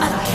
love.